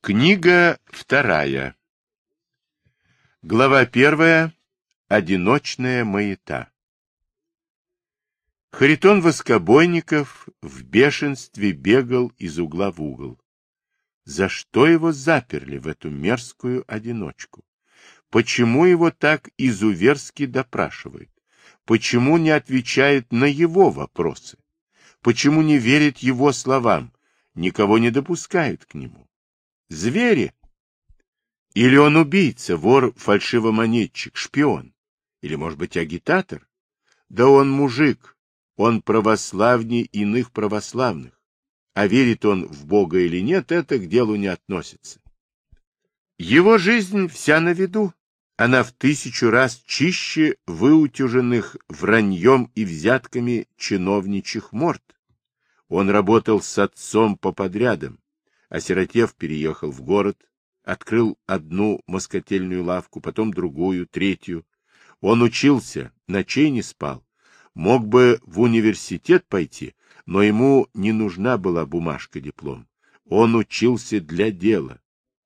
Книга вторая. Глава первая. Одиночная маята. Харитон Воскобойников в бешенстве бегал из угла в угол. За что его заперли в эту мерзкую одиночку? Почему его так изуверски допрашивают? Почему не отвечает на его вопросы? Почему не верит его словам? Никого не допускают к нему? Звери? Или он убийца, вор, фальшивомонетчик, шпион? Или, может быть, агитатор? Да он мужик, он православней иных православных. А верит он в Бога или нет, это к делу не относится. Его жизнь вся на виду. Она в тысячу раз чище выутюженных враньем и взятками чиновничьих морд. Он работал с отцом по подрядам, Осиротев, переехал в город, открыл одну москотельную лавку, потом другую, третью. Он учился, ночей не спал. Мог бы в университет пойти, но ему не нужна была бумажка-диплом. Он учился для дела.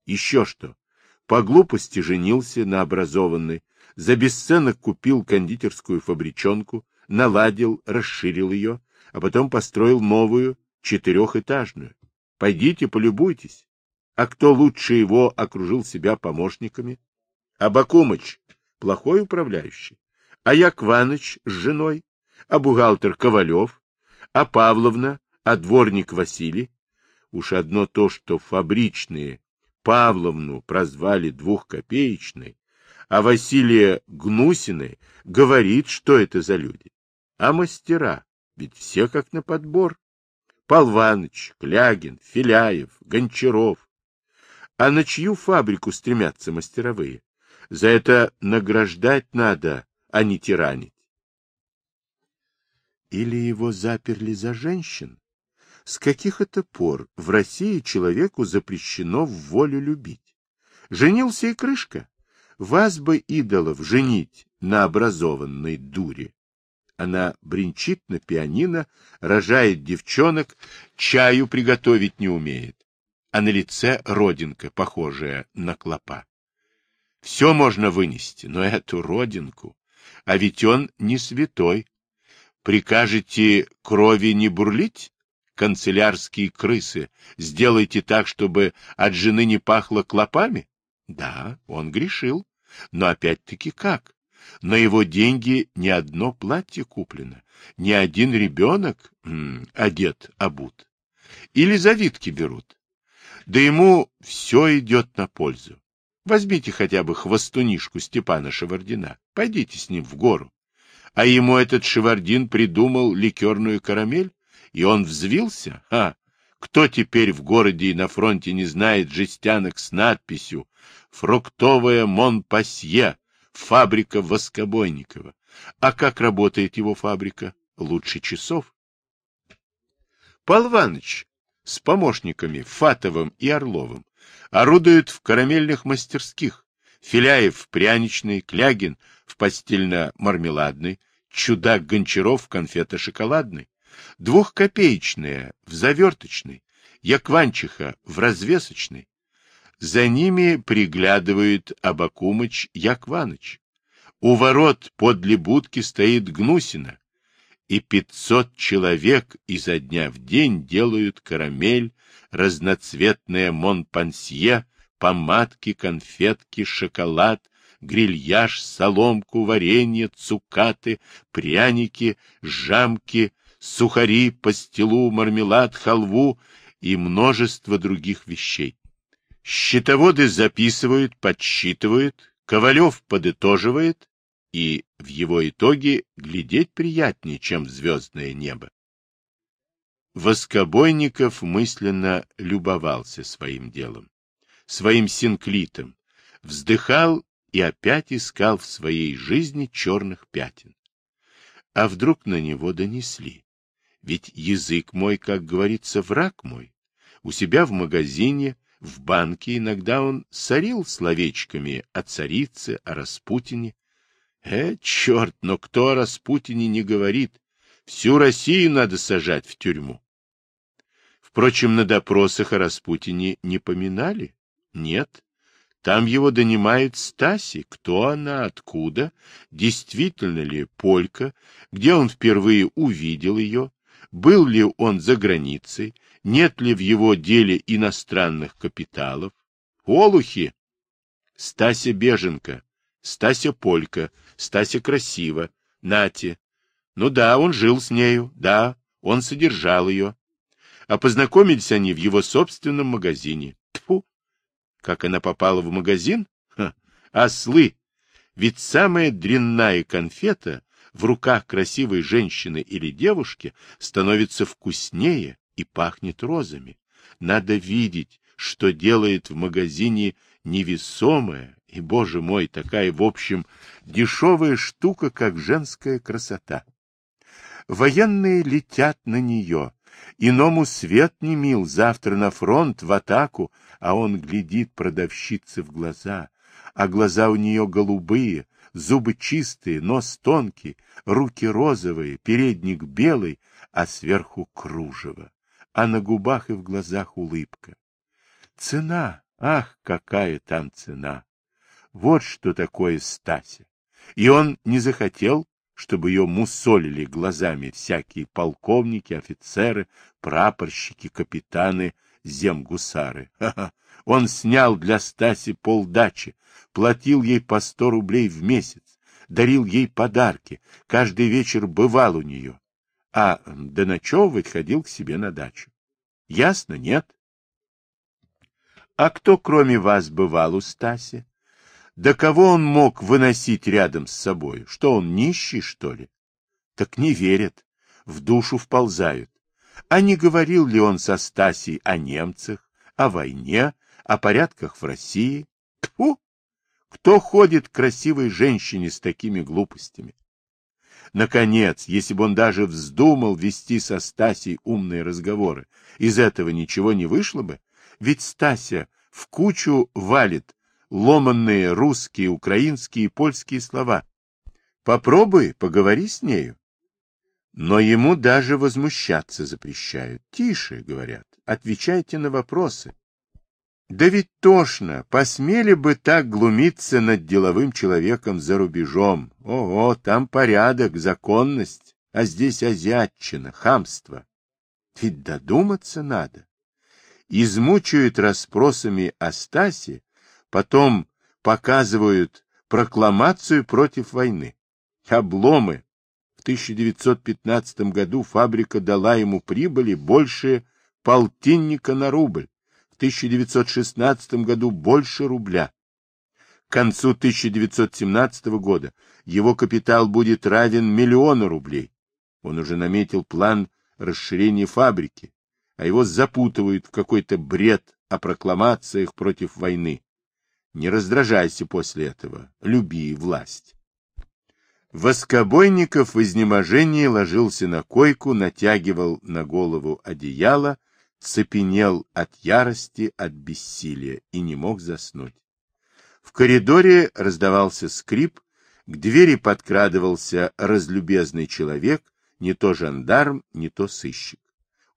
Еще что? По глупости женился на образованной, за бесценок купил кондитерскую фабричонку, наладил, расширил ее, а потом построил новую, четырехэтажную. Пойдите, полюбуйтесь. А кто лучше его окружил себя помощниками? Абакумыч — плохой управляющий. А Якваныч с женой? А бухгалтер Ковалев? А Павловна? А дворник Василий? Уж одно то, что фабричные Павловну прозвали двухкопеечной, а Василия Гнусиной говорит, что это за люди. А мастера, ведь все как на подбор. Полваныч, Клягин, Филяев, Гончаров. А на чью фабрику стремятся мастеровые? За это награждать надо, а не тиранить. Или его заперли за женщин? С каких это пор в России человеку запрещено в волю любить? Женился и крышка. Вас бы, идолов, женить на образованной дуре. Она бренчит на пианино, рожает девчонок, чаю приготовить не умеет. А на лице родинка, похожая на клопа. Все можно вынести, но эту родинку. А ведь он не святой. Прикажете крови не бурлить? Канцелярские крысы. Сделайте так, чтобы от жены не пахло клопами? Да, он грешил. Но опять-таки как? На его деньги ни одно платье куплено, ни один ребенок м, одет, обут. Или завидки берут. Да ему все идет на пользу. Возьмите хотя бы хвостунишку Степана Шевардина, пойдите с ним в гору. А ему этот Шевардин придумал ликерную карамель, и он взвился? А, кто теперь в городе и на фронте не знает жестянок с надписью «Фруктовая Монпасье», фабрика Воскобойникова. А как работает его фабрика? Лучше часов. Иваныч с помощниками Фатовым и Орловым орудует в карамельных мастерских. Филяев в пряничной, Клягин в постельно-мармеладной, Чудак Гончаров в конфето-шоколадной, двухкопеечная в заверточной, Якванчиха в развесочной, за ними приглядывает Абакумыч Якваныч. У ворот подле будки стоит Гнусина, и пятьсот человек изо дня в день делают карамель, разноцветное монпансье, помадки, конфетки, шоколад, грильяж, соломку, варенье, цукаты, пряники, жамки, сухари, пастилу, мармелад, халву и множество других вещей. Счетоводы записывают, подсчитывают, Ковалев подытоживает, и в его итоге глядеть приятнее, чем в звездное небо. Воскобойников мысленно любовался своим делом, своим синклитом, вздыхал и опять искал в своей жизни черных пятен. А вдруг на него донесли? Ведь язык мой, как говорится, враг мой. У себя в магазине в банке иногда он сорил словечками о царице, о Распутине. Э, черт, но кто о Распутине не говорит? Всю Россию надо сажать в тюрьму. Впрочем, на допросах о Распутине не поминали, Нет. Там его донимает Стаси. Кто она, откуда, действительно ли Полька, где он впервые увидел ее, был ли он за границей, нет ли в его деле иностранных капиталов. Олухи! Стася беженка, Стася полька, Стася красива, Нати. Ну да, он жил с нею, да, он содержал ее. А познакомились они в его собственном магазине. Тьфу! Как она попала в магазин? Ха, ослы! Ведь самая дрянная конфета в руках красивой женщины или девушки становится вкуснее и пахнет розами. Надо видеть, что делает в магазине невесомая и, боже мой, такая, в общем, дешевая штука, как женская красота. Военные летят на нее. Иному свет не мил, завтра на фронт, в атаку, а он глядит продавщице в глаза, а глаза у нее голубые, зубы чистые, нос тонкий, руки розовые, передник белый, а сверху кружево, а на губах и в глазах улыбка. Цена, ах, какая там цена! Вот что такое Стася. И он не захотел, чтобы ее мусолили глазами всякие полковники, офицеры, прапорщики, капитаны, земгусары. Он снял для Стаси полдачи, платил ей по сто рублей в месяц, дарил ей подарки, каждый вечер бывал у нее, а доночевывать ходил к себе на дачу. Ясно, нет? А кто, кроме вас, бывал у Стаси? Да кого он мог выносить рядом с собой? Что он, нищий, что ли? Так не верят, в душу вползают. А не говорил ли он со Стасей о немцах, о войне, о порядках в России? Тьфу! Кто ходит к красивой женщине с такими глупостями? Наконец, если бы он даже вздумал вести со Стасей умные разговоры, из этого ничего не вышло бы, ведь Стася в кучу валит ломанные русские, украинские и польские слова. Попробуй, поговори с нею. Но ему даже возмущаться запрещают. Тише, говорят, отвечайте на вопросы. Да ведь тошно, посмели бы так глумиться над деловым человеком за рубежом. Ого, там порядок, законность, а здесь азиатчина, хамство. Ведь додуматься надо. Измучают расспросами о Стасе, Потом показывают прокламацию против войны. Обломы. В 1915 году фабрика дала ему прибыли больше полтинника на рубль. В 1916 году больше рубля. К концу 1917 года его капитал будет равен миллиону рублей. Он уже наметил план расширения фабрики, а его запутывают в какой-то бред о прокламациях против войны. Не раздражайся после этого, люби власть. Воскобойников в изнеможении ложился на койку, натягивал на голову одеяло, цепенел от ярости, от бессилия и не мог заснуть. В коридоре раздавался скрип, к двери подкрадывался разлюбезный человек, не то жандарм, не то сыщик.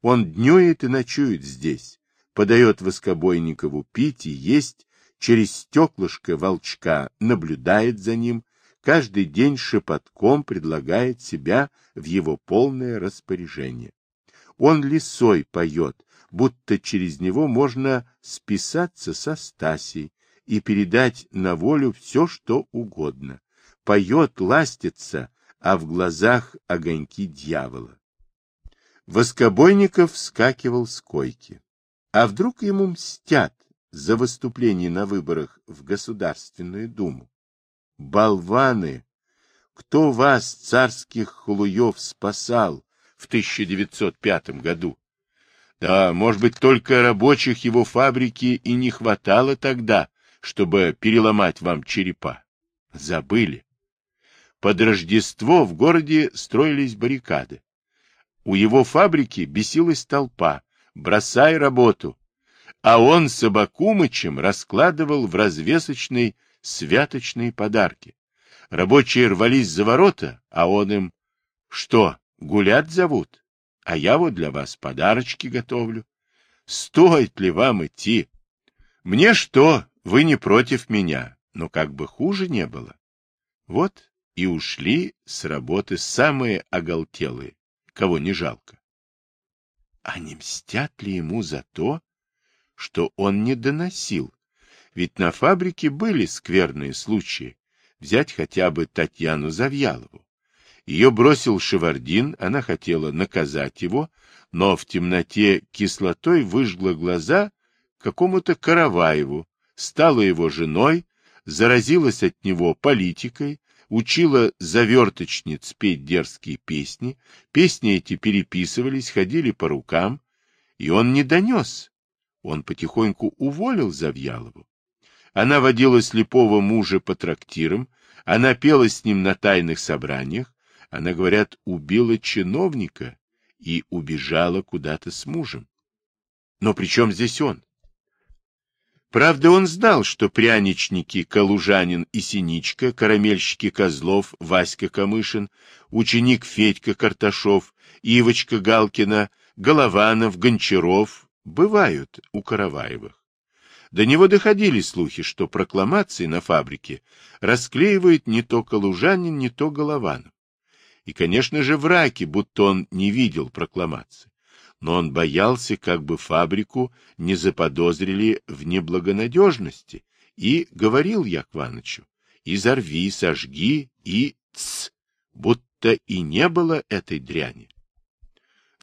Он днюет и ночует здесь, подает Воскобойникову пить и есть, через стеклышко волчка наблюдает за ним, каждый день шепотком предлагает себя в его полное распоряжение. Он лисой поет, будто через него можно списаться со Стасей и передать на волю все, что угодно. Поет, ластится, а в глазах огоньки дьявола. Воскобойников вскакивал с койки. А вдруг ему мстят, за выступление на выборах в Государственную Думу. Болваны! Кто вас, царских хлуев, спасал в 1905 году? Да, может быть, только рабочих его фабрики и не хватало тогда, чтобы переломать вам черепа. Забыли. Под Рождество в городе строились баррикады. У его фабрики бесилась толпа. Бросай работу, а он с Абакумычем раскладывал в развесочной святочные подарки. Рабочие рвались за ворота, а он им «Что, гулять зовут? А я вот для вас подарочки готовлю. Стоит ли вам идти? Мне что, вы не против меня, но как бы хуже не было. Вот и ушли с работы самые оголтелые, кого не жалко. А не мстят ли ему за то, что он не доносил? Ведь на фабрике были скверные случаи. Взять хотя бы Татьяну Завьялову. Ее бросил Шевардин, она хотела наказать его, но в темноте кислотой выжгла глаза какому-то Караваеву, стала его женой, заразилась от него политикой, учила заверточниц петь дерзкие песни, песни эти переписывались, ходили по рукам, и он не донес. Он потихоньку уволил Завьялову. Она водила слепого мужа по трактирам, она пела с ним на тайных собраниях, она, говорят, убила чиновника и убежала куда-то с мужем. Но при чем здесь он? Правда, он знал, что пряничники Калужанин и Синичка, карамельщики Козлов, Васька Камышин, ученик Федька Карташов, Ивочка Галкина, Голованов, Гончаров бывают у Караваевых. До него доходили слухи, что прокламации на фабрике расклеивает не то Калужанин, не то Голованов. И, конечно же, враки, будто он не видел прокламации но он боялся, как бы фабрику не заподозрили в неблагонадежности, и говорил Якванычу, изорви, сожги и ц, будто и не было этой дряни.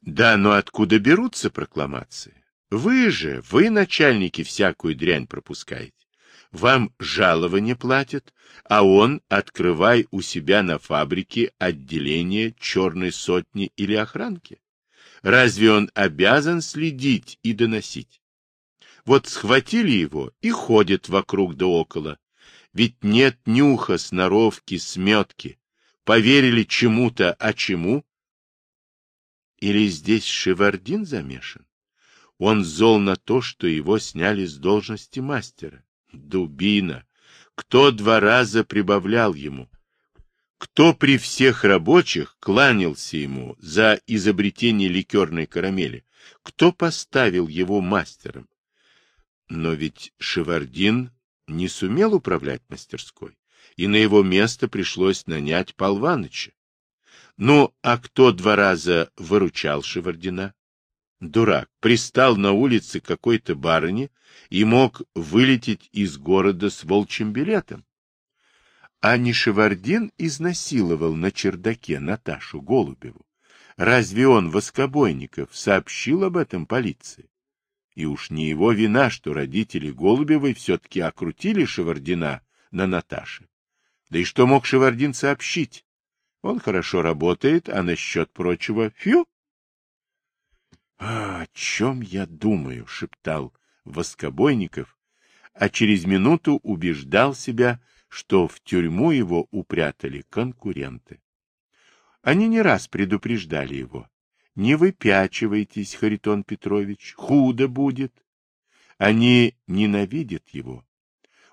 Да, но откуда берутся прокламации? Вы же, вы, начальники, всякую дрянь пропускаете. Вам жалование платят, а он, открывай у себя на фабрике отделение черной сотни или охранки. Разве он обязан следить и доносить? Вот схватили его и ходят вокруг да около. Ведь нет нюха, сноровки, сметки. Поверили чему-то, а чему? Или здесь Шевардин замешан? Он зол на то, что его сняли с должности мастера. Дубина! Кто два раза прибавлял ему? кто при всех рабочих кланялся ему за изобретение ликерной карамели, кто поставил его мастером. Но ведь Шевардин не сумел управлять мастерской, и на его место пришлось нанять Полваныча. Ну, а кто два раза выручал Шевардина? Дурак, пристал на улице какой-то барыни и мог вылететь из города с волчьим билетом. А не изнасиловал на чердаке Наташу Голубеву? Разве он, Воскобойников, сообщил об этом полиции? И уж не его вина, что родители Голубевой все-таки окрутили Шевардина на Наташе. Да и что мог Шевардин сообщить? Он хорошо работает, а насчет прочего — фью! — А о чем я думаю? — шептал Воскобойников, а через минуту убеждал себя, что в тюрьму его упрятали конкуренты. Они не раз предупреждали его. Не выпячивайтесь, Харитон Петрович, худо будет. Они ненавидят его.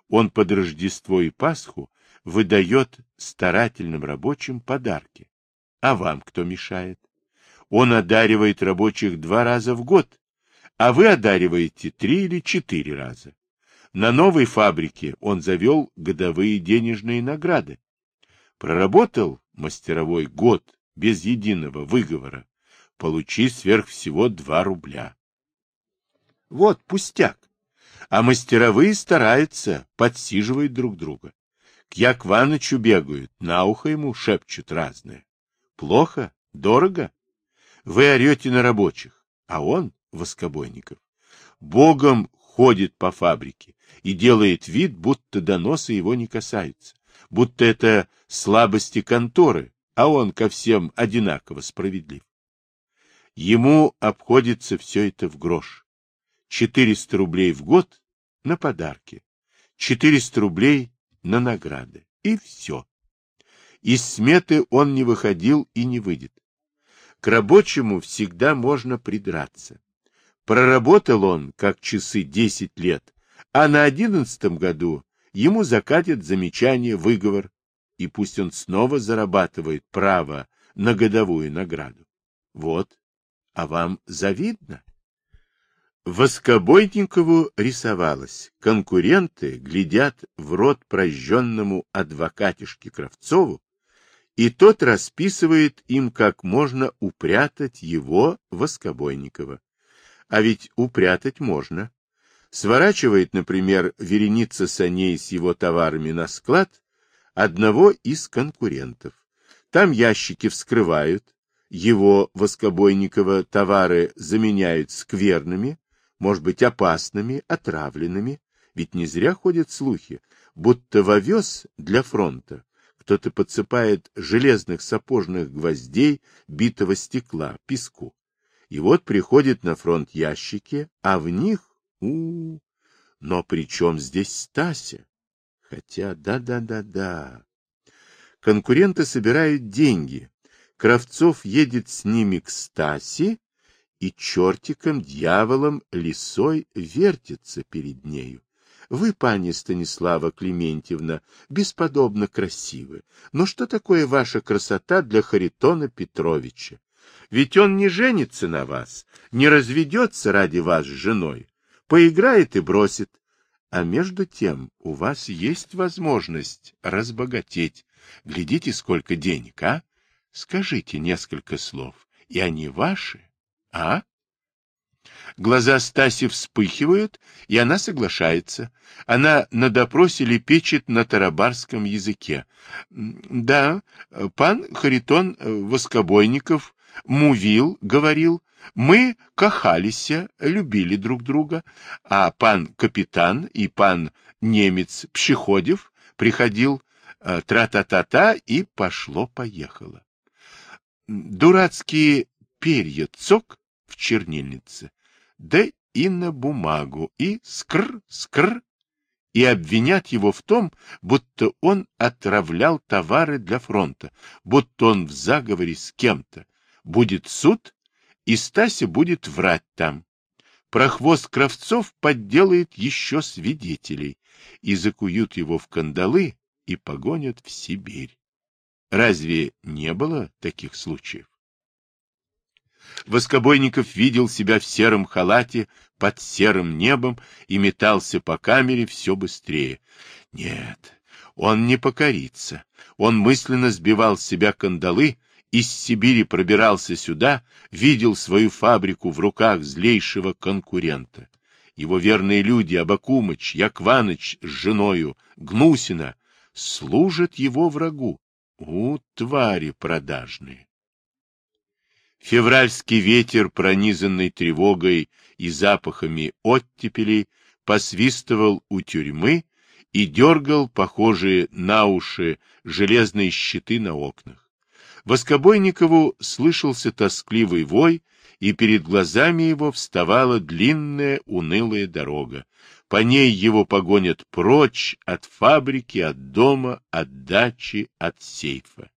Он под Рождество и Пасху выдает старательным рабочим подарки. А вам кто мешает? Он одаривает рабочих два раза в год, а вы одариваете три или четыре раза. На новой фабрике он завел годовые денежные награды. Проработал мастеровой год без единого выговора. Получи сверх всего два рубля. Вот пустяк. А мастеровые стараются, подсиживают друг друга. К Якванычу бегают, на ухо ему шепчут разное. Плохо? Дорого? Вы орете на рабочих, а он, Воскобойников, богом ходит по фабрике и делает вид, будто доносы его не касаются, будто это слабости конторы, а он ко всем одинаково справедлив. Ему обходится все это в грош. 400 рублей в год на подарки, 400 рублей на награды, и все. Из сметы он не выходил и не выйдет. К рабочему всегда можно придраться. Проработал он, как часы, десять лет, а на одиннадцатом году ему закатят замечание, выговор, и пусть он снова зарабатывает право на годовую награду. Вот, а вам завидно? Воскобойникову рисовалось. Конкуренты глядят в рот прожженному адвокатишке Кравцову, и тот расписывает им, как можно упрятать его, Воскобойникова. А ведь упрятать можно. Сворачивает, например, вереница саней с его товарами на склад одного из конкурентов. Там ящики вскрывают, его, Воскобойникова, товары заменяют скверными, может быть, опасными, отравленными, ведь не зря ходят слухи, будто в овес для фронта кто-то подсыпает железных сапожных гвоздей, битого стекла, песку. И вот приходят на фронт ящики, а в них... у, -у, -у. Но при чем здесь Стася? Хотя, да-да-да-да. Конкуренты собирают деньги. Кравцов едет с ними к Стасе, и чертиком, дьяволом, лисой вертится перед нею. Вы, пани Станислава Клементьевна, бесподобно красивы. Но что такое ваша красота для Харитона Петровича? Ведь он не женится на вас, не разведется ради вас с женой, поиграет и бросит. А между тем у вас есть возможность разбогатеть. Глядите, сколько денег, а? Скажите несколько слов, и они ваши, а? Глаза Стаси вспыхивают, и она соглашается. Она на допросе лепечет на тарабарском языке. Да, пан Харитон Воскобойников, Мувил, говорил, мы кахалися, любили друг друга, а пан капитан и пан немец Пшеходев приходил э, тра-та-та-та, и пошло-поехало. Дурацкие перья цок в чернильнице, да и на бумагу, и скр-скр, и обвинят его в том, будто он отравлял товары для фронта, будто он в заговоре с кем-то. Будет суд, и Стася будет врать там. Прохвост Кравцов подделает еще свидетелей, и закуют его в кандалы и погонят в Сибирь. Разве не было таких случаев? Воскобойников видел себя в сером халате под серым небом и метался по камере все быстрее. Нет, он не покорится. Он мысленно сбивал с себя кандалы, из Сибири пробирался сюда, видел свою фабрику в руках злейшего конкурента. Его верные люди, Абакумыч, Якваныч с женою, Гнусина, служат его врагу. У, твари продажные! Февральский ветер, пронизанный тревогой и запахами оттепелей, посвистывал у тюрьмы и дергал похожие на уши железные щиты на окнах. Воскобойникову слышался тоскливый вой, и перед глазами его вставала длинная унылая дорога. По ней его погонят прочь от фабрики, от дома, от дачи, от сейфа.